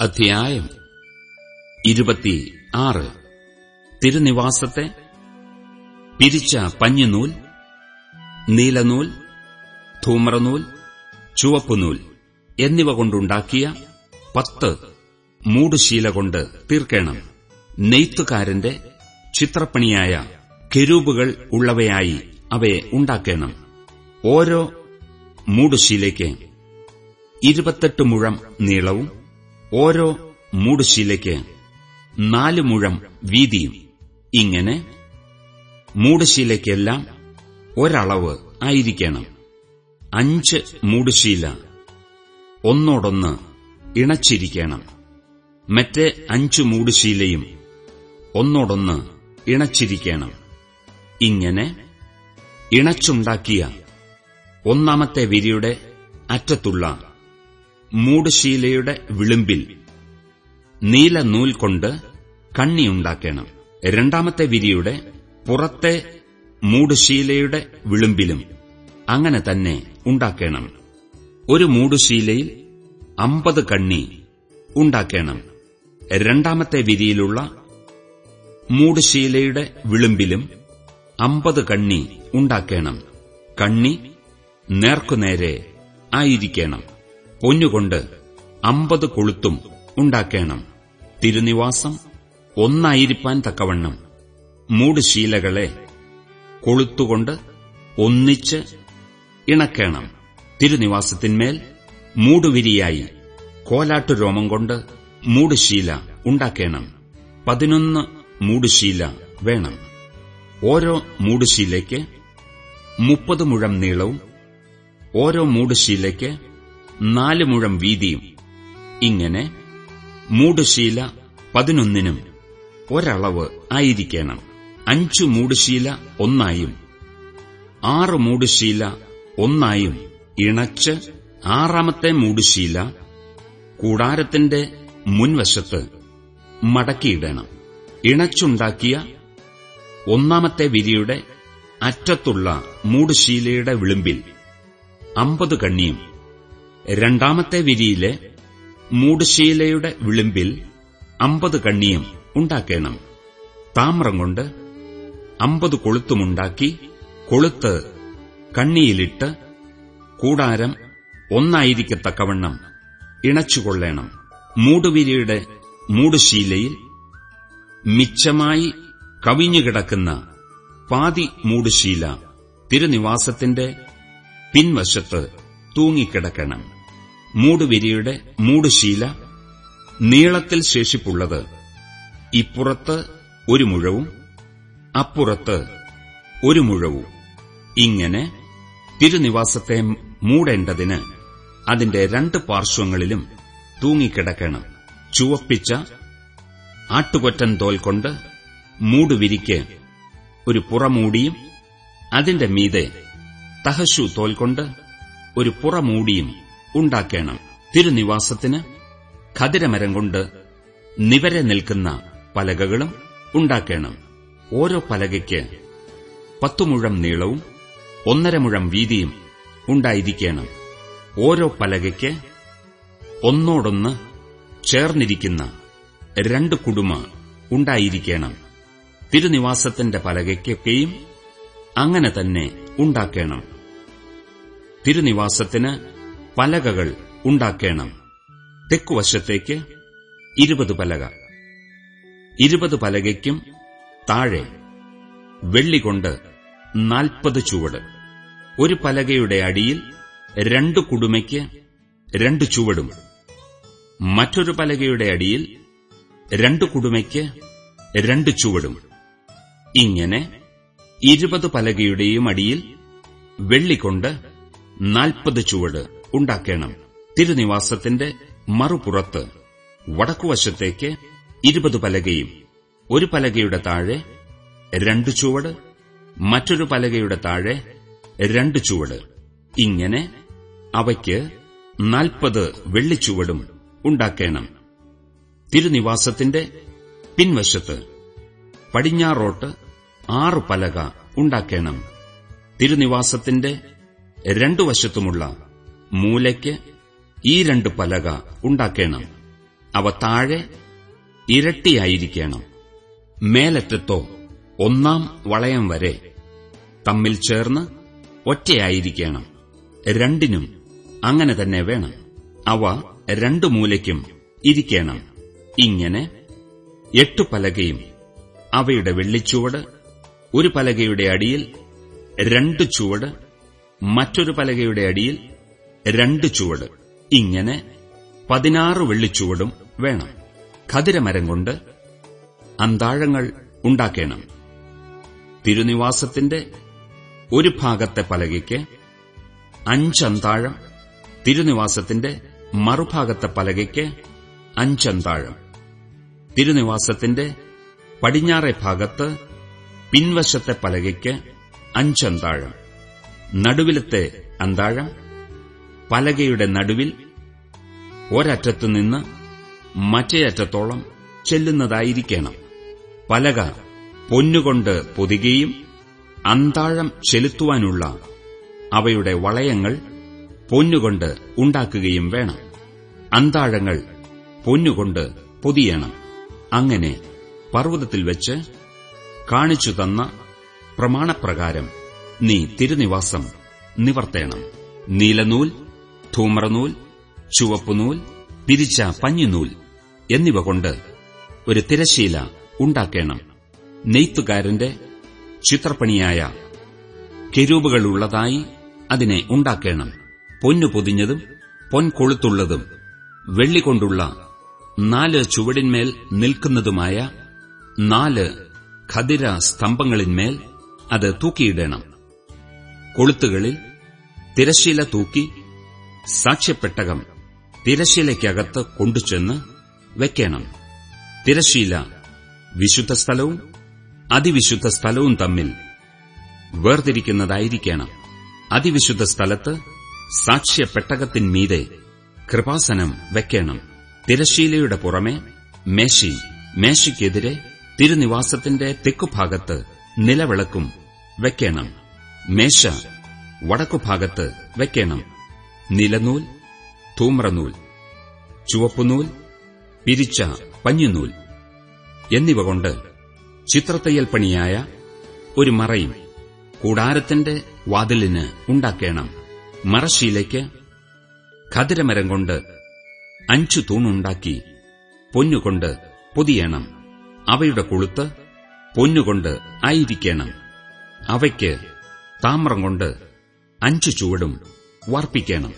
അധ്യായം ഇരുപത്തി ആറ് തിരുനിവാസത്തെ പിരിച്ച പഞ്ഞിനൂൽ നീലനൂൽ ധൂമ്രനൂൽ ചുവപ്പുനൂൽ എന്നിവ കൊണ്ടുണ്ടാക്കിയ പത്ത് മൂടുശീല കൊണ്ട് തീർക്കണം. നെയ്ത്തുകാരന്റെ ചിത്രപ്പണിയായ കെരൂബുകൾ ഉള്ളവയായി അവയെ ഉണ്ടാക്കണം. ഓരോ മൂടുശീലയ്ക്ക് ഇരുപത്തെട്ട് മുഴം നീളവും ഓരോ മൂടുശീലയ്ക്ക് നാല് മുഴം വീതിയും. ഇങ്ങനെ മൂടുശീലയ്ക്കെല്ലാം ഒരളവ് ആയിരിക്കണം. അഞ്ച് മൂടുശീല ഒന്നോടൊന്ന് ഇണച്ചിരിക്കണം. മറ്റേ അഞ്ച് മൂടുശീലയും ഒന്നോടൊന്ന് ഇണച്ചിരിക്കണം. ഇങ്ങനെ ഇണച്ചുണ്ടാക്കിയ ഒന്നാമത്തെ വിരിയുടെ അറ്റത്തുള്ള മൂടുശീലയുടെ വിളിമ്പിൽ നീല നൂൽ കൊണ്ട് കണ്ണിയുണ്ടാക്കണം രണ്ടാമത്തെ വിരിയുടെ പുറത്തെ മൂടുശീലയുടെ വിളിമ്പിലും അങ്ങനെ തന്നെ ഉണ്ടാക്കണം. ഒരു മൂടുശീലയിൽ അമ്പത് കണ്ണി ഉണ്ടാക്കണം. രണ്ടാമത്തെ വിരിയിലുള്ള മൂടുശീലയുടെ വിളിമ്പിലും അമ്പത് കണ്ണി ഉണ്ടാക്കണം. കണ്ണി നേർക്കുനേരെ ആയിരിക്കണം. പൊന്നുകൊണ്ട് അമ്പത് കൊളുത്തും ഉണ്ടാക്കണം. തിരുനിവാസം ഒന്നായിരിക്കാൻ തക്കവണ്ണം. മൂടുശീലകളെ കൊളുത്തുകൊണ്ട് ഒന്നിച്ച് ഇണക്കണം. തിരുനിവാസത്തിന്മേൽ മൂടുവിരിയായി കോലാട്ടു രോമം കൊണ്ട് മൂടുശീല ഉണ്ടാക്കണം. പതിനൊന്ന് മൂടുശീല വേണം. ഓരോ മൂടുശീലയ്ക്ക് മുപ്പത് മുഴം നീളവും ഓരോ മൂടുശീലയ്ക്ക് നാല് മുഴം വീതിയും. ഇങ്ങനെ മൂടുശീല പതിനൊന്നിനും ഒരളവ് ആയിരിക്കണം. അഞ്ചു മൂടുശീല ഒന്നായും ആറ് മൂടുശീല ഒന്നായും ഇണച്ച് ആറാമത്തെ മൂടുശീല കൂടാരത്തിന്റെ മുൻവശത്ത് മടക്കിയിടണം. ഇണച്ചുണ്ടാക്കിയ ഒന്നാമത്തെ വിരിയുടെ അറ്റത്തുള്ള മൂടുശീലയുടെ വിളിമ്പിൽ അമ്പത് കണ്ണിയും രണ്ടാമത്തെ വിരിയിലെ മൂടുശീലയുടെ വിളിമ്പിൽ അമ്പത് കണ്ണിയും ഉണ്ടാക്കണം. താമ്രം കൊണ്ട് അമ്പത് കൊളുത്തുമുണ്ടാക്കി കൊളുത്ത് കണ്ണിയിലിട്ട് കൂടാരം ഒന്നായിരിക്കത്തക്കവണ്ണം ഇണച്ചുകൊള്ളണം. മൂടുവിരിയുടെ മൂടുശീലയിൽ മിച്ചമായി കവിഞ്ഞുകിടക്കുന്ന പാതി മൂടുശീല തിരുനിവാസത്തിന്റെ പിൻവശത്ത് തൂങ്ങിക്കിടക്കണം. മൂടുവിരിയുടെ മൂടുശീല നീളത്തിൽ ശേഷിപ്പുള്ളത് ഇപ്പുറത്ത് ഒരു മുഴവും അപ്പുറത്ത് ഒരു മുഴവും. ഇങ്ങനെ തിരുനിവാസത്തെ മൂടേണ്ടതിന് അതിന്റെ രണ്ട് പാർശ്വങ്ങളിലും തൂങ്ങിക്കിടക്കണം. ചുവപ്പിച്ച ആട്ടുകൊറ്റൻ തോൽ കൊണ്ട് മൂടുവിരിക്ക് ഒരു പുറമൂടിയും അതിന്റെ മീതെ തഹശു തോൽ കൊണ്ട് ഒരു പുറമൂടിയും ഉണ്ടാക്കണം. തിരുനിവാസത്തിന് ഖതിരമരം കൊണ്ട് നിവരെ നിൽക്കുന്ന പലകകളും ഉണ്ടാക്കണം. ഓരോ പലകയ്ക്ക് പത്തുമുഴം നീളവും ഒന്നര മുഴം വീതിയും ഉണ്ടായിരിക്കണം. ഓരോ പലകയ്ക്ക് ഒന്നോടൊന്ന് ചേർന്നിരിക്കുന്ന രണ്ട് കുടുമ ഉണ്ടായിരിക്കണം. തിരുനിവാസത്തിന്റെ പലകയ്ക്കൊക്കെയും അങ്ങനെ തന്നെ ഉണ്ടാക്കണം. തിരുനിവാസത്തിന് പലകകൾ ഉണ്ടാക്കണം. തെക്കുവശത്തേക്ക് ഇരുപത് പലക. ഇരുപത് പലകയ്ക്കും താഴെ വെള്ളികൊണ്ട് നാൽപ്പത് ചുവട്. ഒരു പലകയുടെ അടിയിൽ രണ്ട് കുടുമയ്ക്ക് രണ്ട് ചുവടും. മറ്റൊരു പലകയുടെ അടിയിൽ രണ്ട് കുടുമയ്ക്ക് രണ്ട് ചുവടും. ഇങ്ങനെ ഇരുപത് പലകയുടെയും അടിയിൽ വെള്ളികൊണ്ട് നാൽപ്പത് ചുവട്. ഉണ്ടാക്കണം. തിരുനിവാസത്തിന്റെ മറുപുറത്ത് വടക്കുവശത്തേക്ക് ഇരുപത് പലകയും ഒരു പലകയുടെ താഴെ രണ്ട് ചുവട് മറ്റൊരു പലകയുടെ താഴെ രണ്ട് ചുവട്. ഇങ്ങനെ അവയ്ക്ക് നാൽപ്പത് വെള്ളിച്ചുവടും ഉണ്ടാക്കണം. തിരുനിവാസത്തിന്റെ പിൻവശത്ത് പടിഞ്ഞാറോട്ട് ആറു പലക ഉണ്ടാക്കണം. തിരുനിവാസത്തിന്റെ രണ്ടു വശത്തുമുള്ള മൂലയ്ക്ക് ഈ രണ്ട് പലക ഉണ്ടാക്കണം. അവ താഴെ ഇരട്ടിയായിരിക്കണം. മേലറ്റത്തോ ഒന്നാം വളയം വരെ തമ്മിൽ ചേർന്ന് ഒറ്റയായിരിക്കണം. രണ്ടിനും അങ്ങനെ തന്നെ വേണം. അവ രണ്ടു മൂലയ്ക്കും ഇരിക്കണം. ഇങ്ങനെ എട്ടു പലകയും അവയുടെ വെള്ളിച്ചുവട് ഒരു പലകയുടെ അടിയിൽ രണ്ട് ചുവട് മറ്റൊരു പലകയുടെ അടിയിൽ രണ്ട് ചുവട്. ഇങ്ങനെ പതിനാറ് വെള്ളിച്ചുവടും വേണം. ഖതിരമരം കൊണ്ട് അന്താഴങ്ങൾ ഉണ്ടാക്കണം. തിരുനിവാസത്തിന്റെ ഒരു ഭാഗത്തെ പലകയ്ക്ക് അഞ്ചന്താഴം തിരുനിവാസത്തിന്റെ മറുഭാഗത്തെ പലകയ്ക്ക് അഞ്ചന്താഴം. തിരുനിവാസത്തിന്റെ പടിഞ്ഞാറെ ഭാഗത്ത് പിൻവശത്തെ പലകയ്ക്ക് അഞ്ചന്താഴം. നടുവിലത്തെ അന്താഴം പലകയുടെ നടുവിൽ ഒരറ്റത്തുനിന്ന് മറ്റേ അറ്റത്തോളം ചെല്ലുന്നതായിരിക്കണം. പലക പൊന്നുകൊണ്ട് പൊതികയും അന്താഴം ചെലുത്തുവാനുള്ള അവയുടെ വളയങ്ങൾ പൊന്നുകൊണ്ട് ഉണ്ടാക്കുകയും വേണം. അന്താഴങ്ങൾ പൊന്നുകൊണ്ട് പൊതിയണം. അങ്ങനെ പർവതത്തിൽ വെച്ച് കാണിച്ചു തന്ന പ്രമാണപ്രകാരം നീ തിരുനിവാസം നിവർത്തേണം. നീലനൂൽ ധൂമ്രനൂൽ ചുവപ്പുനൂൽ പിരിച്ച പഞ്ഞിനൂൽ എന്നിവ കൊണ്ട് ഒരു തിരശീല ഉണ്ടാക്കേണം. നെയ്ത്തുകാരന്റെ ചിത്രപ്പണിയായ കെരൂപുകളുള്ളതായി അതിനെ ഉണ്ടാക്കേണം. പൊന്നു പൊതിഞ്ഞതും പൊൻകൊളുത്തുള്ളതും വെള്ളികൊണ്ടുള്ള നാല് ചുവടിന്മേൽ നിൽക്കുന്നതുമായ നാല് ഖതിര സ്തംഭങ്ങളിന്മേൽ അത് തൂക്കിയിടണം. കൊളുത്തുകളിൽ തിരശീല തൂക്കി സാക്ഷ്യപ്പെട്ടകം തിരശീലയ്ക്കകത്ത് കൊണ്ടുചെന്ന് വെക്കണം. തിരശീല വിശുദ്ധ സ്ഥലവും അതിവിശുദ്ധ സ്ഥലവും തമ്മിൽ വേർതിരിക്കുന്നതായിരിക്കണം. അതിവിശുദ്ധ സ്ഥലത്ത് സാക്ഷ്യപ്പെട്ടകത്തിന്മീതെ കൃപാസനം വെക്കണം. തിരശീലയുടെ പുറമെ മേശി മേശയ്ക്കെതിരെ തിരുനിവാസത്തിന്റെ തെക്കുഭാഗത്ത് നിലവിളക്കും വെക്കണം. മേശ വടക്കുഭാഗത്ത് വെക്കണം. നിലനൂൽ ധൂമ്രനൂൽ ചുവപ്പുനൂൽ പിരിച്ച പഞ്ഞുനൂൽ എന്നിവ കൊണ്ട് ചിത്രത്തയ്യൽ പണിയായ ഒരു മറയും കൂടാരത്തിന്റെ വാതിലിന് ഉണ്ടാക്കേണം. മറശീലയ്ക്ക് ഖതിരമരം കൊണ്ട് അഞ്ചു തൂണുണ്ടാക്കി പൊന്നുകൊണ്ട് പൊതിയണം. അവയുടെ കൊളുത്ത് പൊന്നുകൊണ്ട് ആയിരിക്കണം. അവയ്ക്ക് താമ്രം കൊണ്ട് അഞ്ചു ചുവടും വാർപ്പിക്കണം